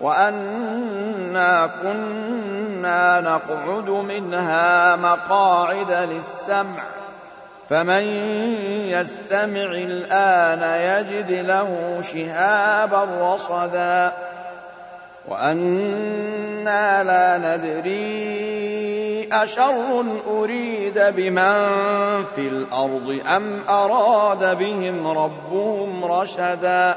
وانا كنا نقعد منها مقاعد للسمع فمن يستمع الان يجد له شهابا رصدا وأنا لا ندري اشر اريد بمن في الأرض ام اراد بهم ربهم رشدا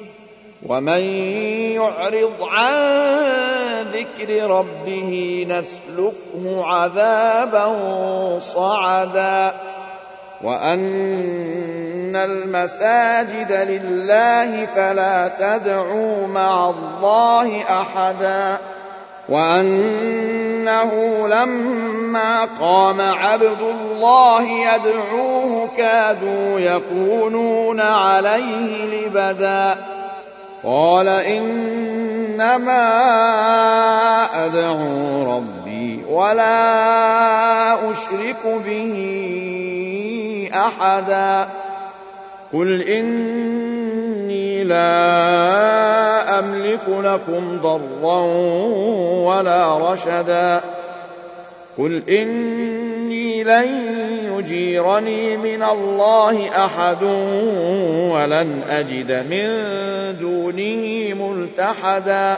ومن يعرض عن ذكر ربه نسلكه عذابا صعدا وان المساجد لله فلا تدعوا مع الله احدا وانه لما قام عبد الله يدعوه كادوا يكونون عليه لبدا قال إنما أدعو ربي ولا أشرك به أحدا. قل إني لا أملك لكم ضرا ولا رشدا. قل إني لن يجيرني من الله أحد ولن أجد من دونه ملتحدا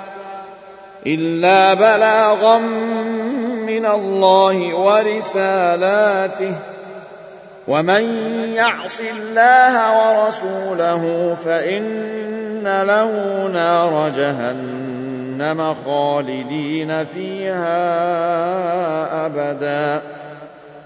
إلا بلاغا من الله ورسالاته ومن يعص الله ورسوله فإن له نار جهنم خالدين فيها أبدا